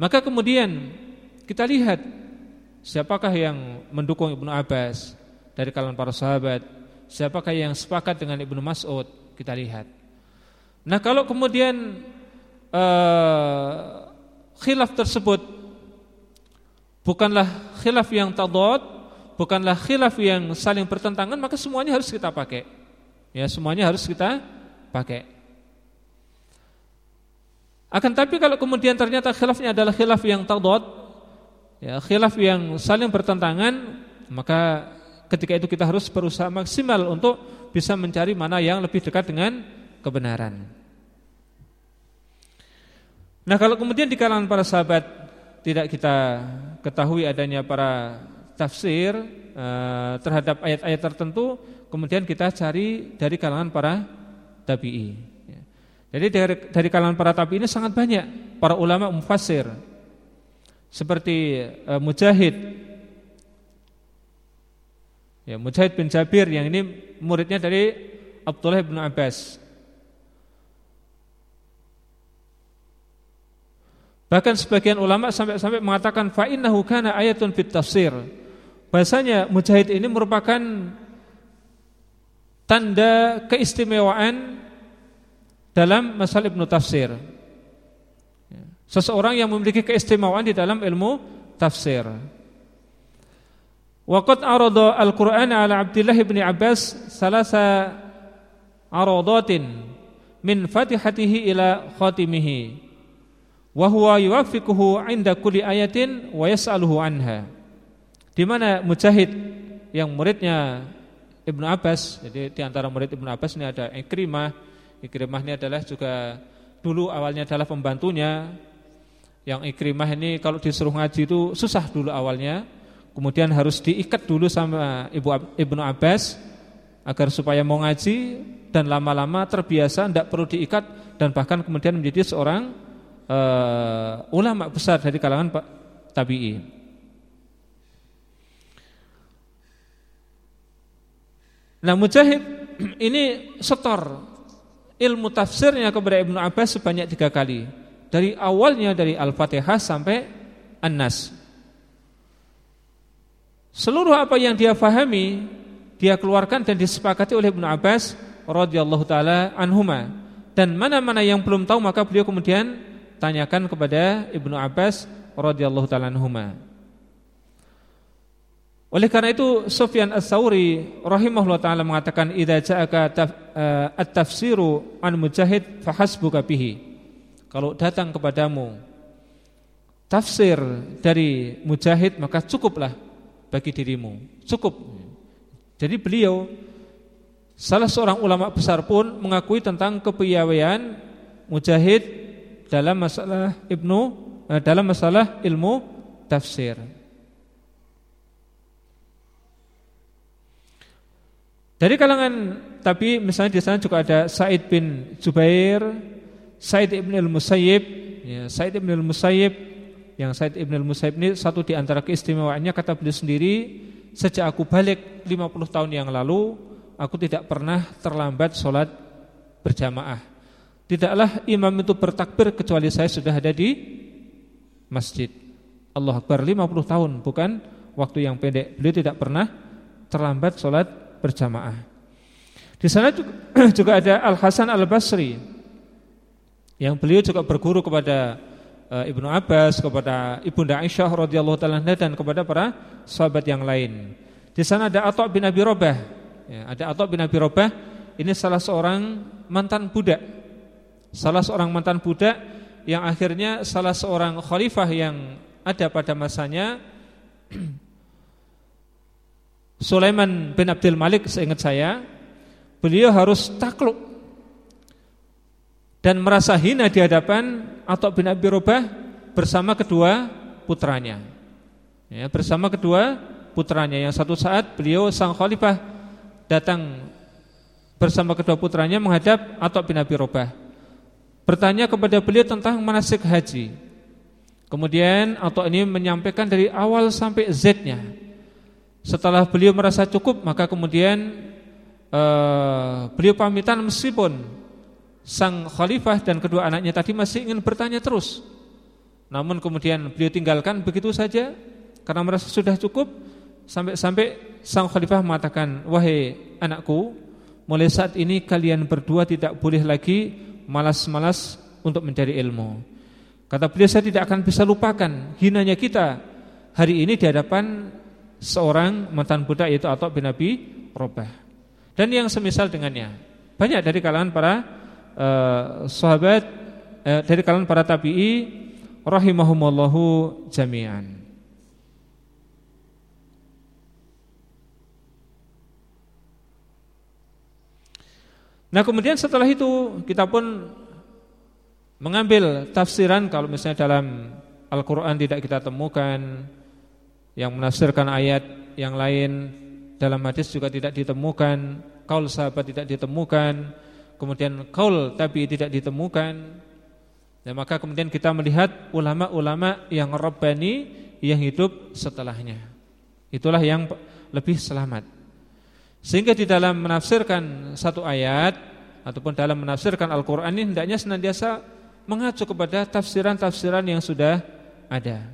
Maka kemudian kita lihat siapakah yang mendukung Ibnu Abbas dari kalangan para sahabat, siapakah yang sepakat dengan Ibnu Mas'ud, kita lihat. Nah, kalau kemudian uh, khilaf tersebut bukanlah khilaf yang tadad, bukanlah khilaf yang saling bertentangan, maka semuanya harus kita pakai. Ya, semuanya harus kita pakai. Akan tapi kalau kemudian ternyata khilafnya adalah khilaf yang tadad, ya, khilaf yang saling bertentangan, maka ketika itu kita harus berusaha maksimal untuk bisa mencari mana yang lebih dekat dengan kebenaran. Nah kalau kemudian di kalangan para sahabat tidak kita ketahui adanya para tafsir uh, terhadap ayat-ayat tertentu, kemudian kita cari dari kalangan para tabi'i. Ya. Jadi dari, kalangan para tabi'i ini sangat banyak para ulama mufassir seperti uh, Mujahid, ya Mujahid bin Jabir yang ini muridnya dari Abdullah bin Abbas. Bahkan sebagian ulama sampai-sampai mengatakan fa innahu kana ayatun fit tafsir. Bahasanya mujahid ini merupakan tanda keistimewaan dalam masalah Ibnu Tafsir. Seseorang yang memiliki keistimewaan di dalam ilmu tafsir. Waqad arada al-Qur'an ala Abdullah bin Abbas salasa aradatin min fatihatihi ila khatimihi wa huwa yuwaffiquhu 'inda ayatin wa anha. Di mana Mujahid yang muridnya Ibnu Abbas, jadi di antara murid Ibnu Abbas ini ada Ikrimah. Ikrimah ini adalah juga dulu awalnya adalah pembantunya. Yang Ikrimah ini kalau disuruh ngaji itu susah dulu awalnya. Kemudian harus diikat dulu sama Ibu Ibnu Abbas agar supaya mau ngaji dan lama-lama terbiasa tidak perlu diikat dan bahkan kemudian menjadi seorang uh, ulama besar dari kalangan Pak tabi'i. Nah Mujahid ini setor ilmu tafsirnya kepada Ibnu Abbas sebanyak tiga kali dari awalnya dari Al-Fatihah sampai An-Nas. Seluruh apa yang dia fahami dia keluarkan dan disepakati oleh Ibnu Abbas radhiyallahu taala anhuma dan mana-mana yang belum tahu maka beliau kemudian tanyakan kepada Ibnu Abbas radhiyallahu taala anhuma. Oleh karena itu Sufyan Ats-Tsauri rahimahullah taala mengatakan idza ja'aka eh, at-tafsiru an mujahid fahasbuka bihi. Kalau datang kepadamu tafsir dari mujahid maka cukuplah bagi dirimu. Cukup. Jadi beliau salah seorang ulama besar pun mengakui tentang kepiawaian mujahid dalam masalah Ibnu eh, dalam masalah ilmu tafsir. Dari kalangan tapi misalnya di sana juga ada Said bin Zubair, Said ibn al-Musayyib, ya, Said ibn al-Musayyib yang Said ibn al-Musayyib ini satu di antara keistimewaannya kata beliau sendiri, sejak aku balik 50 tahun yang lalu, aku tidak pernah terlambat sholat berjamaah. Tidaklah imam itu bertakbir kecuali saya sudah ada di masjid. Allah Akbar 50 tahun bukan waktu yang pendek. Beliau tidak pernah terlambat sholat berjamaah. Di sana juga ada Al Hasan Al Basri yang beliau juga berguru kepada uh, Ibnu Abbas, kepada Ibunda Aisyah radhiyallahu taala dan kepada para sahabat yang lain. Di sana ada Atha bin Abi Robah. Ya, ada Atha bin Abi Robah, ini salah seorang mantan budak. Salah seorang mantan budak yang akhirnya salah seorang khalifah yang ada pada masanya Sulaiman bin Abdul Malik seingat saya beliau harus takluk dan merasa hina di hadapan atau bin Abi Robah bersama kedua putranya. Ya, bersama kedua putranya yang satu saat beliau sang khalifah datang bersama kedua putranya menghadap atau bin Abi Robah. Bertanya kepada beliau tentang manasik haji. Kemudian atau ini menyampaikan dari awal sampai Z-nya setelah beliau merasa cukup maka kemudian uh, beliau pamitan meskipun sang khalifah dan kedua anaknya tadi masih ingin bertanya terus. Namun kemudian beliau tinggalkan begitu saja karena merasa sudah cukup sampai-sampai sang khalifah mengatakan, "Wahai anakku, mulai saat ini kalian berdua tidak boleh lagi malas-malas untuk mencari ilmu." Kata beliau, "Saya tidak akan bisa lupakan hinanya kita hari ini di hadapan seorang mantan budak yaitu Atok bin Abi Robah. Dan yang semisal dengannya. Banyak dari kalangan para uh, sahabat uh, dari kalangan para tabi'i rahimahumallahu jami'an. Nah kemudian setelah itu kita pun mengambil tafsiran kalau misalnya dalam Al-Quran tidak kita temukan yang menafsirkan ayat yang lain dalam hadis juga tidak ditemukan, kaul sahabat tidak ditemukan, kemudian kaul tabi tidak ditemukan. Dan maka kemudian kita melihat ulama-ulama yang rabbani yang hidup setelahnya. Itulah yang lebih selamat. Sehingga di dalam menafsirkan satu ayat ataupun dalam menafsirkan Al-Qur'an ini hendaknya senantiasa mengacu kepada tafsiran-tafsiran yang sudah ada.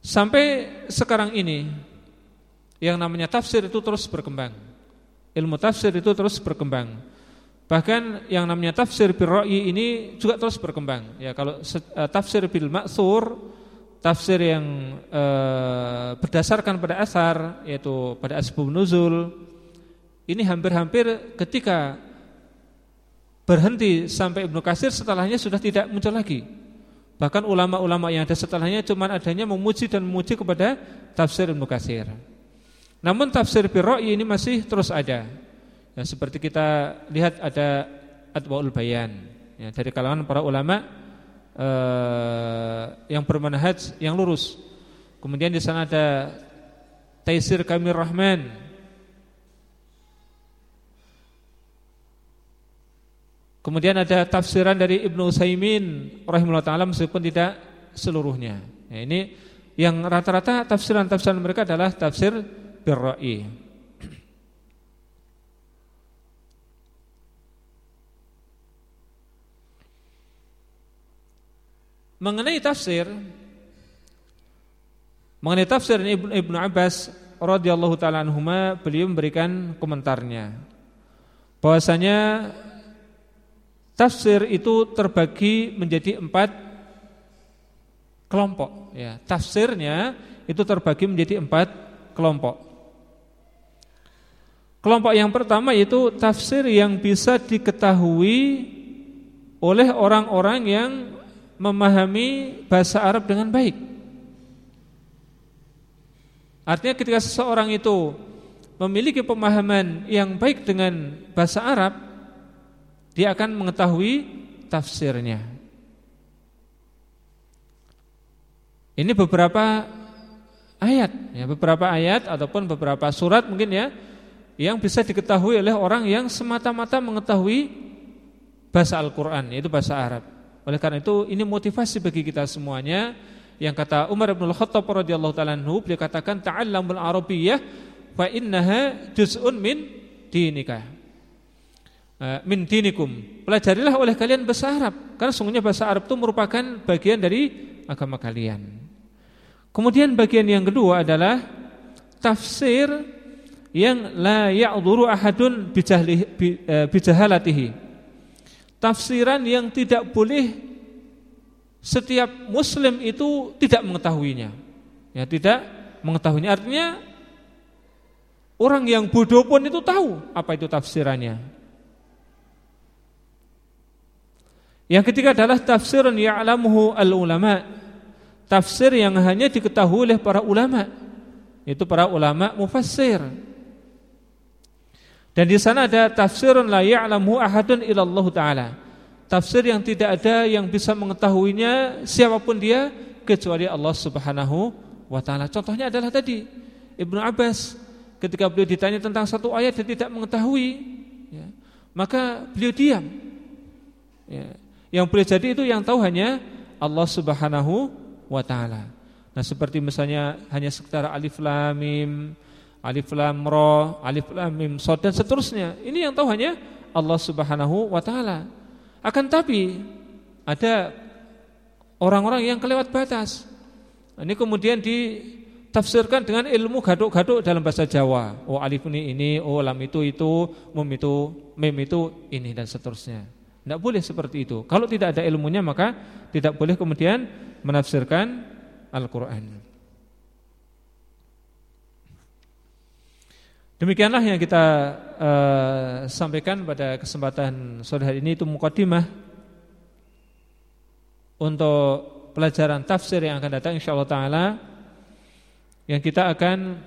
Sampai sekarang ini yang namanya tafsir itu terus berkembang. Ilmu tafsir itu terus berkembang. Bahkan yang namanya tafsir bil ini juga terus berkembang. Ya kalau uh, tafsir bil maksur, tafsir yang uh, berdasarkan pada asar yaitu pada asbab nuzul, ini hampir-hampir ketika berhenti sampai Ibnu Katsir setelahnya sudah tidak muncul lagi. Bahkan ulama-ulama yang ada setelahnya cuma adanya memuji dan memuji kepada tafsir Ibnu Katsir. Namun tafsir Birra'i ini masih terus ada. Ya, seperti kita lihat ada Adwaul Bayan ya, dari kalangan para ulama eh, yang bermanhaj yang lurus. Kemudian di sana ada Taisir Kamil Rahman Kemudian ada tafsiran dari Ibnu Utsaimin rahimahullah taala meskipun tidak seluruhnya. Nah, ini yang rata-rata tafsiran-tafsiran mereka adalah tafsir birra'i. Mengenai tafsir Mengenai tafsir Ibnu Ibnu Abbas radhiyallahu taala anhuma beliau memberikan komentarnya bahwasanya Tafsir itu terbagi menjadi empat kelompok ya, tafsirnya itu terbagi menjadi empat kelompok. Kelompok yang pertama yaitu tafsir yang bisa diketahui oleh orang-orang yang memahami bahasa Arab dengan baik. Artinya ketika seseorang itu memiliki pemahaman yang baik dengan bahasa Arab, dia akan mengetahui tafsirnya. Ini beberapa ayat, ya, beberapa ayat ataupun beberapa surat mungkin ya yang bisa diketahui oleh orang yang semata-mata mengetahui bahasa Al-Qur'an, yaitu bahasa Arab. Oleh karena itu ini motivasi bagi kita semuanya yang kata Umar bin Al-Khattab radhiyallahu taala anhu beliau katakan ta'allamul arabiyyah fa innaha juz'un min dinika. Eh, min dinikum. Pelajarilah oleh kalian bahasa Arab karena sungguhnya bahasa Arab itu merupakan bagian dari agama kalian. Kemudian bagian yang kedua adalah tafsir yang la ya'dhuru ahadun eh, bijahalatihi. Tafsiran yang tidak boleh setiap muslim itu tidak mengetahuinya. Ya, tidak mengetahuinya. Artinya orang yang bodoh pun itu tahu apa itu tafsirannya. Yang ketiga adalah tafsirun ya'lamuhu al-ulama' tafsir yang hanya diketahui oleh para ulama itu para ulama mufassir dan di sana ada tafsirun la ya'lamu ahadun illallah taala. Tafsir yang tidak ada yang bisa mengetahuinya siapa pun dia kecuali Allah Subhanahu wa taala. Contohnya adalah tadi Ibnu Abbas ketika beliau ditanya tentang satu ayat dia tidak mengetahui ya, maka beliau diam. Ya, yang boleh jadi itu yang tahu hanya Allah Subhanahu wa taala. Nah, seperti misalnya hanya sekitar alif lam mim, alif lam ra, alif lam mim shad dan seterusnya. Ini yang tahu hanya Allah Subhanahu wa taala. Akan tapi ada orang-orang yang kelewat batas. Ini kemudian ditafsirkan dengan ilmu gaduk-gaduk dalam bahasa Jawa. Oh alif ini ini, oh lam itu itu, mim itu, mim itu ini dan seterusnya. Tidak boleh seperti itu. Kalau tidak ada ilmunya maka tidak boleh kemudian menafsirkan Al-Quran. Demikianlah yang kita uh, sampaikan pada kesempatan sore hari ini itu mukadimah untuk pelajaran tafsir yang akan datang insyaallah taala yang kita akan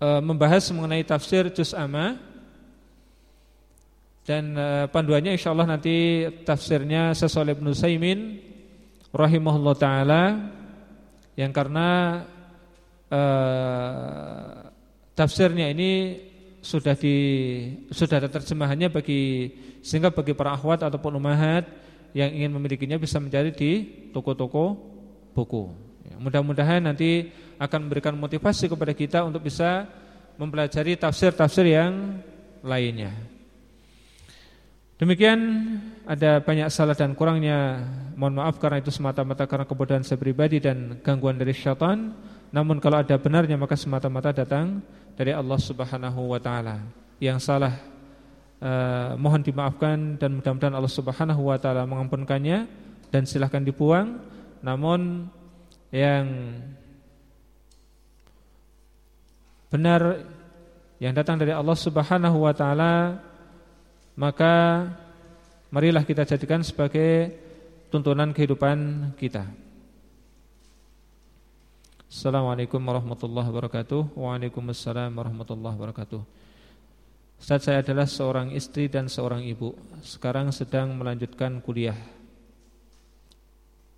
uh, membahas mengenai tafsir juz amma dan uh, panduannya insyaallah nanti tafsirnya Syekh Ibnu Saimin rahimahullah taala yang karena uh, tafsirnya ini sudah di sudah ada terjemahannya bagi sehingga bagi para akhwat ataupun umahat yang ingin memilikinya bisa mencari di toko-toko buku. Ya, mudah-mudahan nanti akan memberikan motivasi kepada kita untuk bisa mempelajari tafsir-tafsir yang lainnya. Demikian ada banyak salah dan kurangnya Mohon maaf karena itu semata-mata karena kebodohan saya pribadi dan gangguan dari syaitan Namun kalau ada benarnya maka semata-mata datang dari Allah subhanahu wa ta'ala Yang salah eh, mohon dimaafkan dan mudah-mudahan Allah subhanahu wa ta'ala mengampunkannya Dan silahkan dibuang Namun yang benar yang datang dari Allah subhanahu wa ta'ala maka marilah kita jadikan sebagai tuntunan kehidupan kita. Assalamualaikum warahmatullahi wabarakatuh. Waalaikumsalam warahmatullahi wabarakatuh. Saat saya adalah seorang istri dan seorang ibu. Sekarang sedang melanjutkan kuliah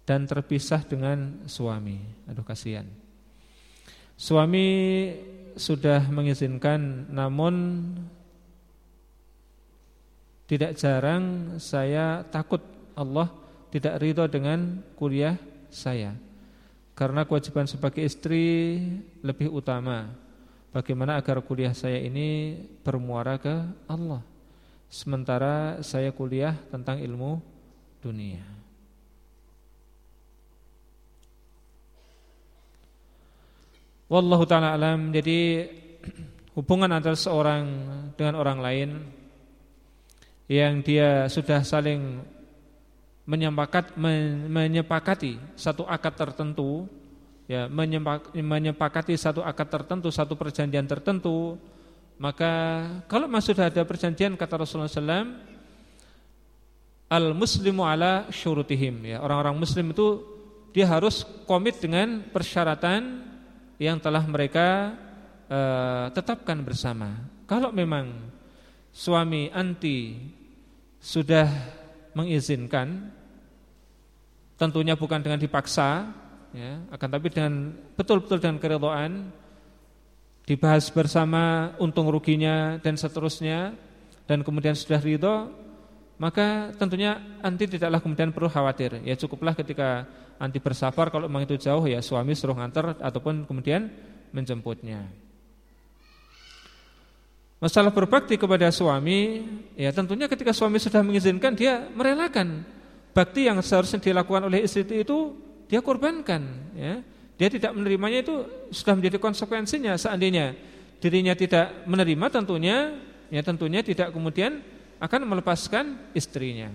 dan terpisah dengan suami. Aduh kasihan. Suami sudah mengizinkan namun tidak jarang saya takut Allah tidak ridho dengan kuliah saya Karena kewajiban sebagai istri lebih utama. Bagaimana agar kuliah saya ini bermuara ke Allah. Sementara saya kuliah tentang ilmu dunia. Wallahu ta'ala alam. Jadi hubungan antara seorang dengan orang lain yang dia sudah saling menyepakat menyepakati satu akad tertentu ya menyepakati satu akad tertentu satu perjanjian tertentu maka kalau sudah ada perjanjian kata Rasulullah SAW al muslimu ala syurutihim. Ya orang-orang muslim itu dia harus komit dengan persyaratan yang telah mereka uh, tetapkan bersama. Kalau memang suami anti sudah mengizinkan tentunya bukan dengan dipaksa ya akan tapi dengan betul-betul dengan keridhaan dibahas bersama untung ruginya dan seterusnya dan kemudian sudah ridho maka tentunya anti tidaklah kemudian perlu khawatir. Ya cukuplah ketika anti bersafar kalau memang itu jauh ya suami suruh nganter ataupun kemudian menjemputnya. Masalah berbakti kepada suami, ya tentunya ketika suami sudah mengizinkan dia merelakan bakti yang seharusnya dilakukan oleh istri itu dia korbankan, ya. Dia tidak menerimanya itu sudah menjadi konsekuensinya seandainya dirinya tidak menerima tentunya ya tentunya tidak kemudian akan melepaskan istrinya.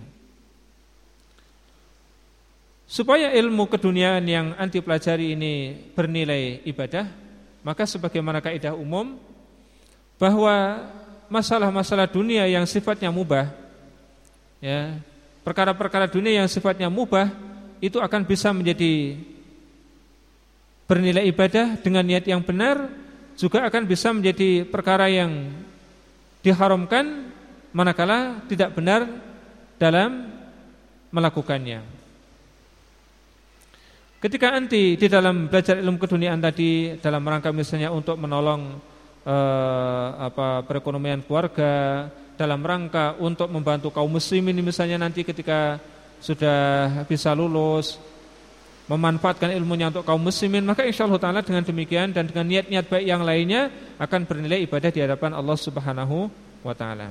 Supaya ilmu keduniaan yang anti pelajari ini bernilai ibadah, maka sebagaimana kaidah umum bahwa masalah-masalah dunia yang sifatnya mubah ya, perkara-perkara dunia yang sifatnya mubah itu akan bisa menjadi bernilai ibadah dengan niat yang benar juga akan bisa menjadi perkara yang diharamkan manakala tidak benar dalam melakukannya. Ketika anti di dalam belajar ilmu keduniaan tadi dalam rangka misalnya untuk menolong eh, apa perekonomian keluarga dalam rangka untuk membantu kaum muslimin misalnya nanti ketika sudah bisa lulus memanfaatkan ilmunya untuk kaum muslimin maka insya Allah taala dengan demikian dan dengan niat-niat baik yang lainnya akan bernilai ibadah di hadapan Allah Subhanahu wa taala.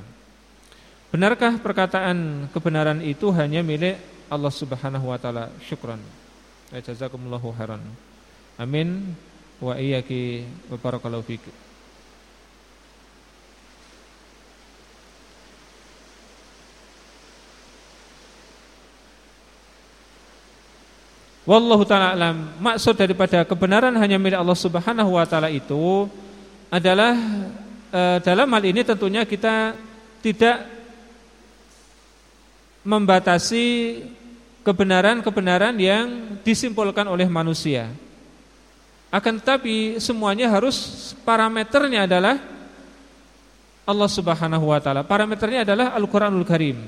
Benarkah perkataan kebenaran itu hanya milik Allah Subhanahu wa taala? Syukran. Jazakumullahu khairan. Amin wa iyyaki wa barakallahu fiki. Wallahu taala alam. Maksud daripada kebenaran hanya milik Allah Subhanahu wa taala itu adalah e, dalam hal ini tentunya kita tidak membatasi kebenaran-kebenaran yang disimpulkan oleh manusia. Akan tetapi semuanya harus parameternya adalah Allah Subhanahu wa taala. Parameternya adalah Al-Qur'anul Karim.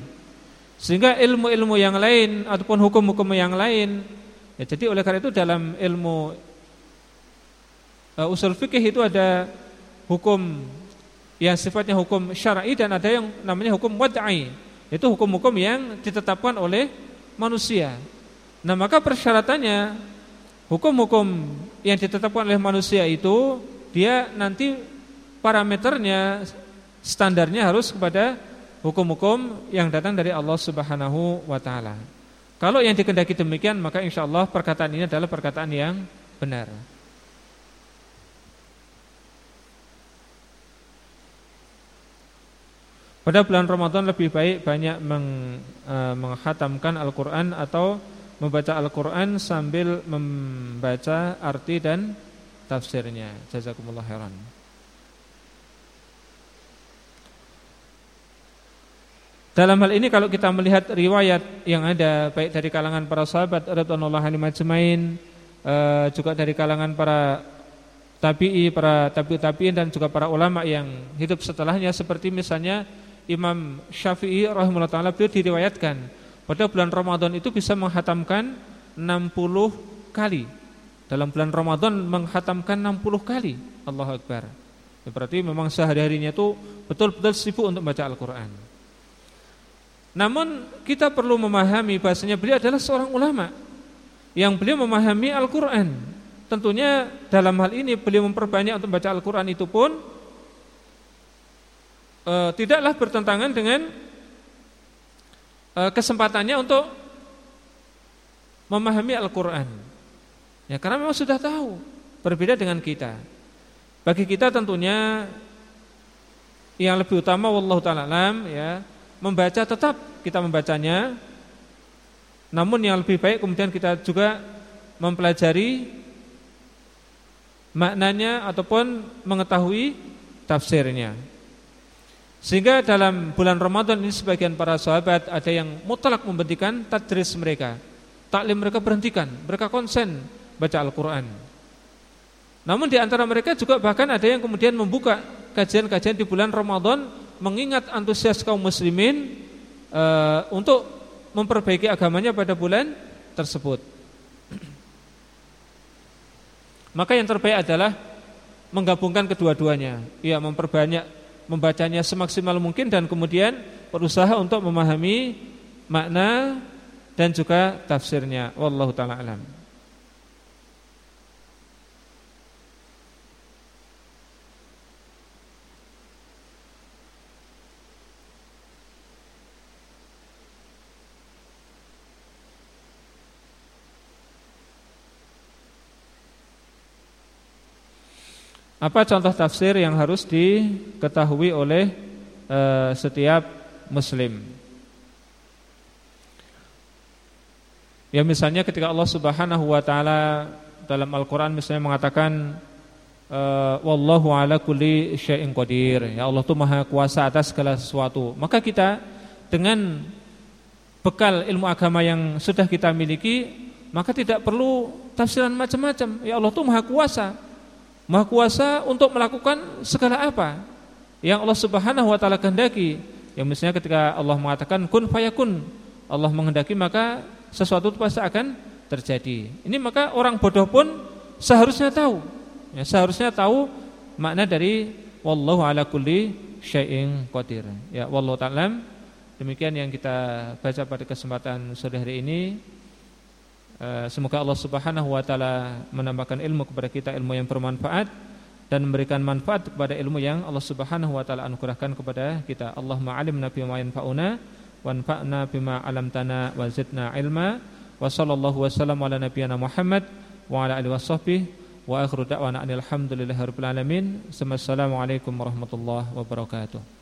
Sehingga ilmu-ilmu yang lain ataupun hukum-hukum yang lain Ya, jadi oleh karena itu dalam ilmu uh, usul fikih itu ada hukum yang sifatnya hukum syar'i dan ada yang namanya hukum wad'i. Itu hukum-hukum yang ditetapkan oleh manusia. Nah, maka persyaratannya hukum-hukum yang ditetapkan oleh manusia itu dia nanti parameternya standarnya harus kepada hukum-hukum yang datang dari Allah Subhanahu wa taala. Kalau yang dikendaki demikian maka insya Allah perkataan ini adalah perkataan yang benar. Pada bulan Ramadan lebih baik banyak meng, e, menghatamkan Al-Quran atau membaca Al-Quran sambil membaca arti dan tafsirnya. Jazakumullah khairan. Dalam hal ini kalau kita melihat riwayat yang ada baik dari kalangan para sahabat radhiyallahu anhum ajmain uh, juga dari kalangan para tabi'i, para tabi'ut tabi'in dan juga para ulama yang hidup setelahnya seperti misalnya Imam Syafi'i rahimahullah taala beliau diriwayatkan pada bulan Ramadan itu bisa menghatamkan 60 kali. Dalam bulan Ramadan menghatamkan 60 kali. Allahu akbar. Ya, berarti memang sehari-harinya itu betul-betul sibuk untuk baca Al-Qur'an. Namun kita perlu memahami bahasanya beliau adalah seorang ulama yang beliau memahami Al-Quran. Tentunya dalam hal ini beliau memperbanyak untuk baca Al-Quran itu pun e, tidaklah bertentangan dengan e, kesempatannya untuk memahami Al-Quran. Ya karena memang sudah tahu berbeda dengan kita. Bagi kita tentunya yang lebih utama wallahu taala ya membaca tetap kita membacanya Namun yang lebih baik kemudian kita juga mempelajari maknanya ataupun mengetahui tafsirnya. Sehingga dalam bulan Ramadan ini sebagian para sahabat ada yang mutlak membentikan tadris mereka. Taklim mereka berhentikan, mereka konsen baca Al-Qur'an. Namun di antara mereka juga bahkan ada yang kemudian membuka kajian-kajian di bulan Ramadan mengingat antusias kaum muslimin e, untuk memperbaiki agamanya pada bulan tersebut. Maka yang terbaik adalah menggabungkan kedua-duanya. Ya, memperbanyak membacanya semaksimal mungkin dan kemudian berusaha untuk memahami makna dan juga tafsirnya. Wallahu taala alam. Apa contoh tafsir yang harus diketahui oleh e, setiap muslim? Ya misalnya ketika Allah Subhanahu wa taala dalam Al-Qur'an misalnya mengatakan e, wallahu ala kulli syai'in qadir. Ya Allah itu Maha kuasa atas segala sesuatu. Maka kita dengan bekal ilmu agama yang sudah kita miliki, maka tidak perlu tafsiran macam-macam. Ya Allah itu Maha kuasa. Maha kuasa untuk melakukan segala apa yang Allah Subhanahu wa taala kehendaki. Yang misalnya ketika Allah mengatakan kun fayakun, Allah menghendaki maka sesuatu itu pasti akan terjadi. Ini maka orang bodoh pun seharusnya tahu. Ya, seharusnya tahu makna dari wallahu ala kulli syai'in qadir. Ya, wallahu ta'ala. Demikian yang kita baca pada kesempatan sore hari ini. Eh, semoga Allah Subhanahu wa taala menambahkan ilmu kepada kita ilmu yang bermanfaat dan memberikan manfaat kepada ilmu yang Allah Subhanahu wa taala anugerahkan kepada kita. Allahumma alimna bima yanfa'una wanfa'na bima 'allamtana wa zidna ilma. Wa sallallahu wasallam ala nabiyyina Muhammad wa ala alihi washabbihi wa akhiru da'wana alhamdulillahi rabbil alamin. Assalamualaikum warahmatullahi wabarakatuh.